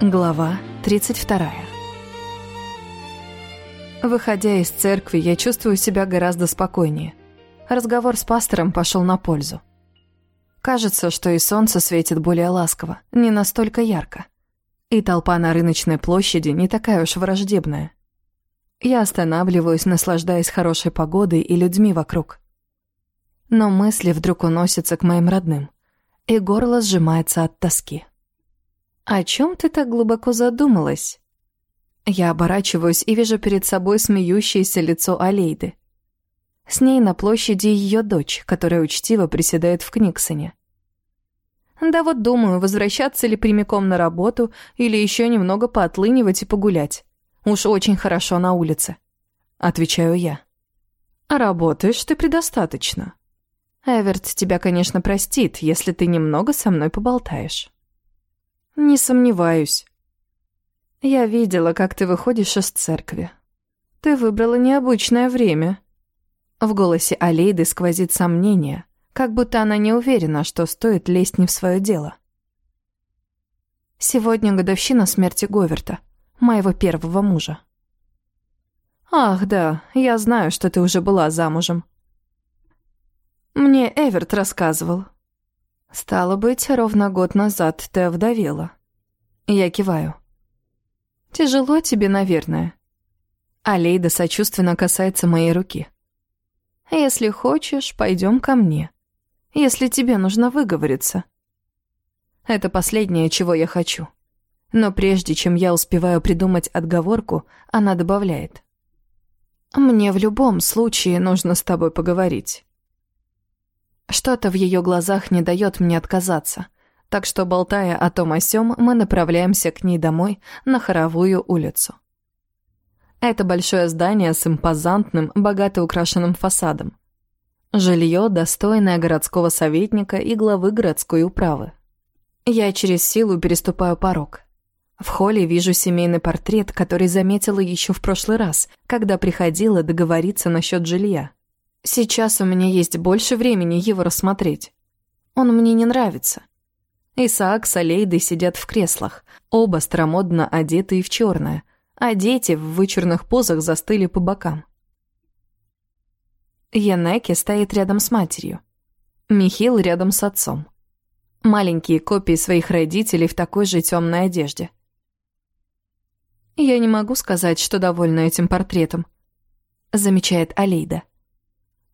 Глава 32 Выходя из церкви, я чувствую себя гораздо спокойнее. Разговор с пастором пошел на пользу. Кажется, что и солнце светит более ласково, не настолько ярко. И толпа на рыночной площади не такая уж враждебная. Я останавливаюсь, наслаждаясь хорошей погодой и людьми вокруг. Но мысли вдруг уносятся к моим родным, и горло сжимается от тоски. «О чем ты так глубоко задумалась?» Я оборачиваюсь и вижу перед собой смеющееся лицо Алейды. С ней на площади ее дочь, которая учтиво приседает в Книксоне. Да вот думаю, возвращаться ли прямиком на работу или еще немного поотлынивать и погулять. Уж очень хорошо на улице. Отвечаю я. А работаешь ты предостаточно. Эверт тебя, конечно, простит, если ты немного со мной поболтаешь. «Не сомневаюсь. Я видела, как ты выходишь из церкви. Ты выбрала необычное время». В голосе Алейды сквозит сомнение, как будто она не уверена, что стоит лезть не в свое дело. Сегодня годовщина смерти Говерта, моего первого мужа. «Ах, да, я знаю, что ты уже была замужем». Мне Эверт рассказывал. «Стало быть, ровно год назад ты овдовела». Я киваю. «Тяжело тебе, наверное». Алейда сочувственно касается моей руки. «Если хочешь, пойдем ко мне. Если тебе нужно выговориться». Это последнее, чего я хочу. Но прежде чем я успеваю придумать отговорку, она добавляет. «Мне в любом случае нужно с тобой поговорить». Что-то в ее глазах не дает мне отказаться, так что, болтая о том о сём, мы направляемся к ней домой на Хоровую улицу. Это большое здание с импозантным, богато украшенным фасадом. Жилье, достойное городского советника и главы городской управы. Я через силу переступаю порог. В холле вижу семейный портрет, который заметила еще в прошлый раз, когда приходила договориться насчет жилья. Сейчас у меня есть больше времени его рассмотреть. Он мне не нравится. Исаак с Алейдой сидят в креслах, оба старомодно одетые в черное, а дети в вычурных позах застыли по бокам. Янеке стоит рядом с матерью. Михил рядом с отцом. Маленькие копии своих родителей в такой же темной одежде. «Я не могу сказать, что довольна этим портретом», — замечает Алейда.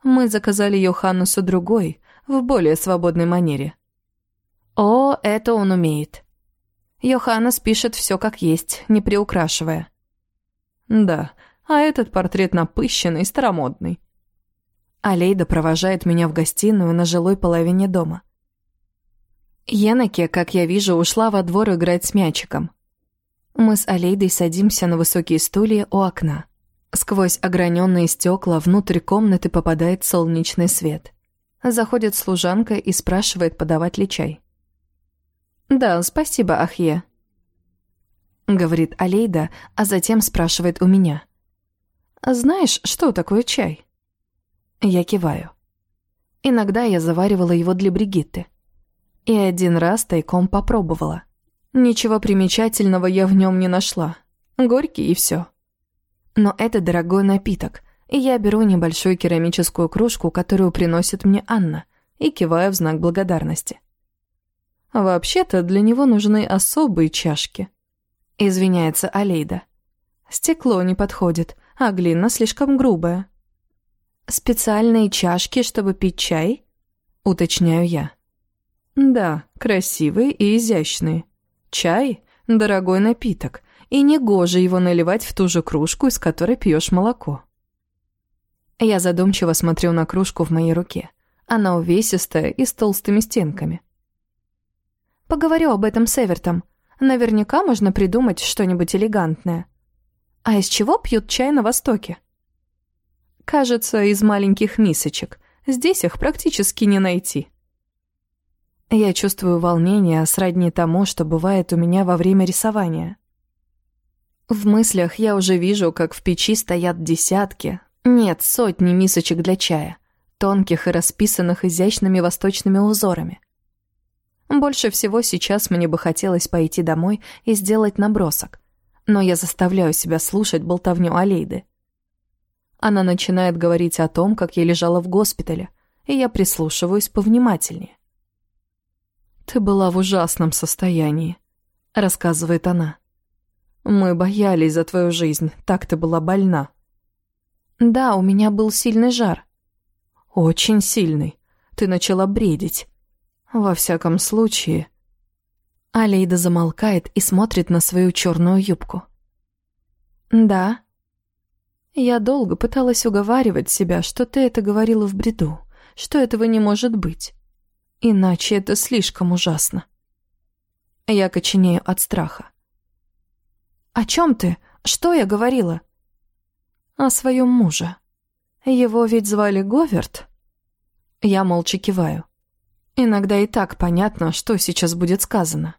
Мы заказали Йоханнесу другой, в более свободной манере. О, это он умеет. Йоханнес пишет все как есть, не приукрашивая. Да, а этот портрет напыщенный, старомодный. Алейда провожает меня в гостиную на жилой половине дома. Енаке, как я вижу, ушла во двор играть с мячиком. Мы с Алейдой садимся на высокие стулья у окна. Сквозь ограненные стекла внутрь комнаты попадает солнечный свет. Заходит служанка и спрашивает, подавать ли чай. «Да, спасибо, Ахье», — говорит Алейда, а затем спрашивает у меня. «Знаешь, что такое чай?» Я киваю. Иногда я заваривала его для Бригитты. И один раз тайком попробовала. Ничего примечательного я в нем не нашла. Горький и все. Но это дорогой напиток, и я беру небольшую керамическую кружку, которую приносит мне Анна, и киваю в знак благодарности. Вообще-то для него нужны особые чашки. Извиняется Алейда. Стекло не подходит, а глина слишком грубая. Специальные чашки, чтобы пить чай? Уточняю я. Да, красивые и изящные. Чай – дорогой напиток, и негоже его наливать в ту же кружку, из которой пьешь молоко. Я задумчиво смотрю на кружку в моей руке. Она увесистая и с толстыми стенками. Поговорю об этом с Эвертом. Наверняка можно придумать что-нибудь элегантное. А из чего пьют чай на Востоке? Кажется, из маленьких мисочек. Здесь их практически не найти. Я чувствую волнение, сродни тому, что бывает у меня во время рисования. В мыслях я уже вижу, как в печи стоят десятки, Нет, сотни мисочек для чая, тонких и расписанных изящными восточными узорами. Больше всего сейчас мне бы хотелось пойти домой и сделать набросок, но я заставляю себя слушать болтовню Алейды. Она начинает говорить о том, как я лежала в госпитале, и я прислушиваюсь повнимательнее. «Ты была в ужасном состоянии», — рассказывает она. «Мы боялись за твою жизнь, так ты была больна». «Да, у меня был сильный жар». «Очень сильный. Ты начала бредить. Во всяком случае...» Алейда замолкает и смотрит на свою черную юбку. «Да». Я долго пыталась уговаривать себя, что ты это говорила в бреду, что этого не может быть. Иначе это слишком ужасно. Я коченею от страха. «О чем ты? Что я говорила?» «О своем муже. Его ведь звали Говерт?» Я молча киваю. Иногда и так понятно, что сейчас будет сказано.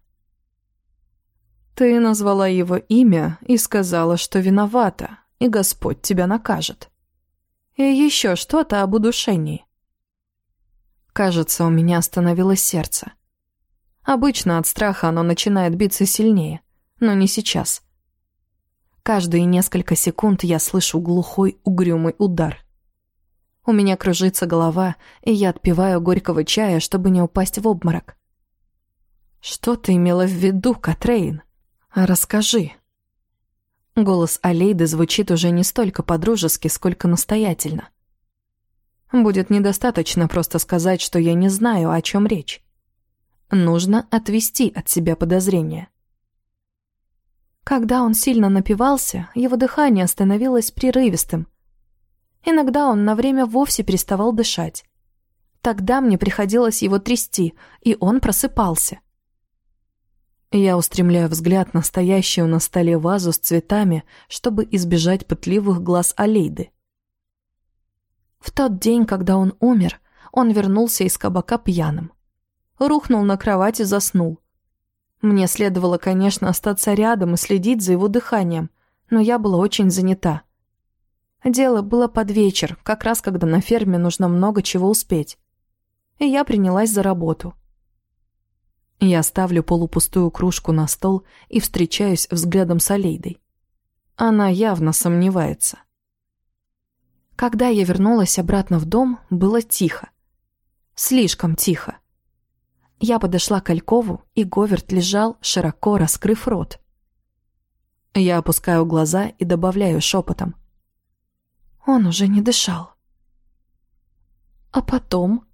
Ты назвала его имя и сказала, что виновата, и Господь тебя накажет. И еще что-то об удушении. Кажется, у меня остановилось сердце. Обычно от страха оно начинает биться сильнее, но не сейчас. Каждые несколько секунд я слышу глухой, угрюмый удар. У меня кружится голова, и я отпиваю горького чая, чтобы не упасть в обморок. «Что ты имела в виду, Катрейн?» «Расскажи». Голос Алейды звучит уже не столько по-дружески, сколько настоятельно. Будет недостаточно просто сказать, что я не знаю, о чем речь. Нужно отвести от себя подозрения. Когда он сильно напивался, его дыхание становилось прерывистым. Иногда он на время вовсе переставал дышать. Тогда мне приходилось его трясти, и он просыпался. Я устремляю взгляд на стоящую на столе вазу с цветами, чтобы избежать пытливых глаз Алейды. В тот день, когда он умер, он вернулся из кабака пьяным. Рухнул на кровать и заснул. Мне следовало, конечно, остаться рядом и следить за его дыханием, но я была очень занята. Дело было под вечер, как раз когда на ферме нужно много чего успеть. И я принялась за работу. Я ставлю полупустую кружку на стол и встречаюсь взглядом с Алейдой. Она явно сомневается. Когда я вернулась обратно в дом, было тихо. Слишком тихо. Я подошла к Алькову, и Говерт лежал, широко раскрыв рот. Я опускаю глаза и добавляю шепотом. Он уже не дышал. А потом...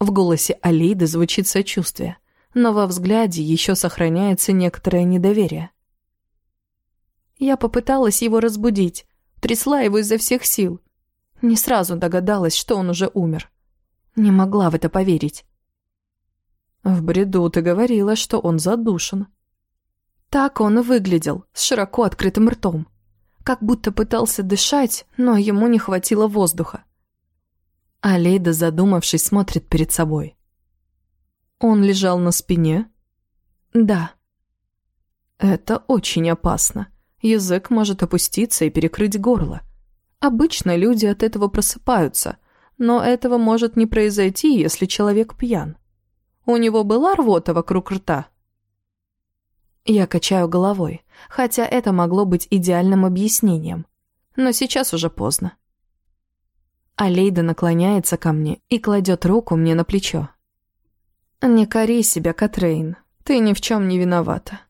В голосе Алиды звучит сочувствие но во взгляде еще сохраняется некоторое недоверие. Я попыталась его разбудить, трясла его изо всех сил. Не сразу догадалась, что он уже умер. Не могла в это поверить. В бреду ты говорила, что он задушен. Так он и выглядел, с широко открытым ртом. Как будто пытался дышать, но ему не хватило воздуха. Алейда, задумавшись, смотрит перед собой. Он лежал на спине? Да. Это очень опасно. Язык может опуститься и перекрыть горло. Обычно люди от этого просыпаются, но этого может не произойти, если человек пьян. У него была рвота вокруг рта? Я качаю головой, хотя это могло быть идеальным объяснением. Но сейчас уже поздно. Алейда наклоняется ко мне и кладет руку мне на плечо. «Не кори себя, Катрейн. Ты ни в чем не виновата».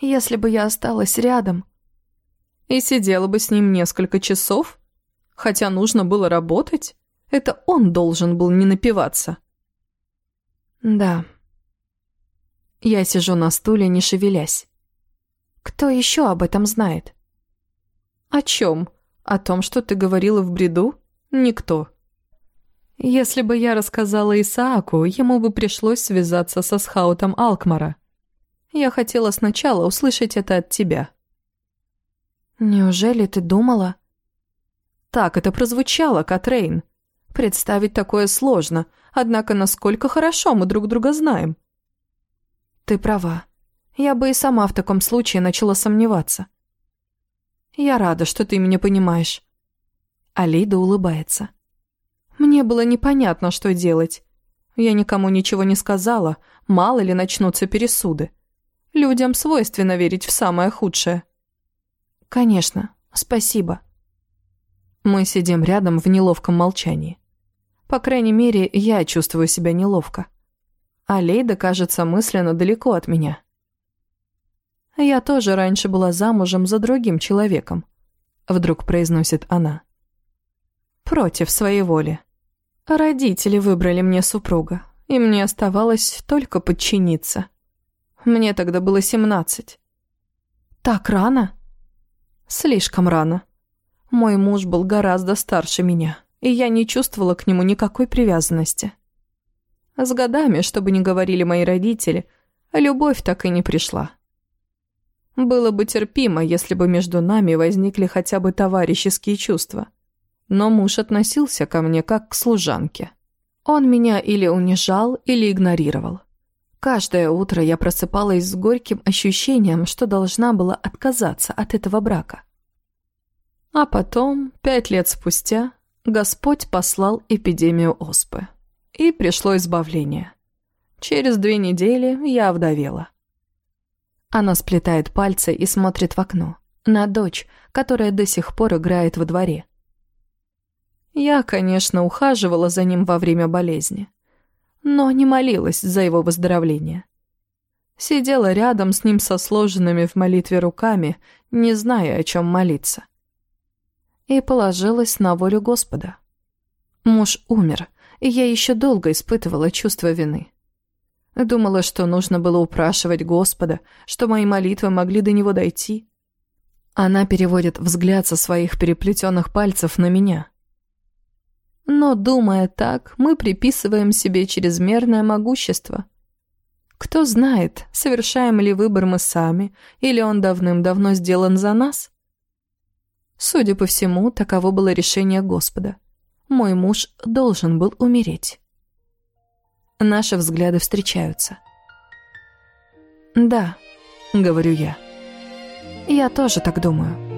«Если бы я осталась рядом...» «И сидела бы с ним несколько часов? Хотя нужно было работать? Это он должен был не напиваться». «Да». Я сижу на стуле, не шевелясь. «Кто еще об этом знает?» «О чем? О том, что ты говорила в бреду? Никто». Если бы я рассказала Исааку, ему бы пришлось связаться со схаутом Алкмара. Я хотела сначала услышать это от тебя. Неужели ты думала? Так это прозвучало, Катрейн. Представить такое сложно, однако насколько хорошо мы друг друга знаем. Ты права. Я бы и сама в таком случае начала сомневаться. Я рада, что ты меня понимаешь. Алейда улыбается. Мне было непонятно, что делать. Я никому ничего не сказала, мало ли начнутся пересуды. Людям свойственно верить в самое худшее. Конечно, спасибо. Мы сидим рядом в неловком молчании. По крайней мере, я чувствую себя неловко. А Лейда, кажется, мысленно далеко от меня. «Я тоже раньше была замужем за другим человеком», — вдруг произносит она. «Против своей воли. Родители выбрали мне супруга, и мне оставалось только подчиниться. Мне тогда было семнадцать». «Так рано?» «Слишком рано. Мой муж был гораздо старше меня, и я не чувствовала к нему никакой привязанности. С годами, чтобы не говорили мои родители, любовь так и не пришла». Было бы терпимо, если бы между нами возникли хотя бы товарищеские чувства. Но муж относился ко мне как к служанке. Он меня или унижал, или игнорировал. Каждое утро я просыпалась с горьким ощущением, что должна была отказаться от этого брака. А потом, пять лет спустя, Господь послал эпидемию оспы. И пришло избавление. Через две недели я овдовела. Она сплетает пальцы и смотрит в окно. На дочь, которая до сих пор играет во дворе. Я, конечно, ухаживала за ним во время болезни. Но не молилась за его выздоровление. Сидела рядом с ним со сложенными в молитве руками, не зная, о чем молиться. И положилась на волю Господа. Муж умер, и я еще долго испытывала чувство вины. Думала, что нужно было упрашивать Господа, что мои молитвы могли до него дойти. Она переводит взгляд со своих переплетенных пальцев на меня. Но, думая так, мы приписываем себе чрезмерное могущество. Кто знает, совершаем ли выбор мы сами, или он давным-давно сделан за нас? Судя по всему, таково было решение Господа. Мой муж должен был умереть. Наши взгляды встречаются. «Да», — говорю я. «Я тоже так думаю».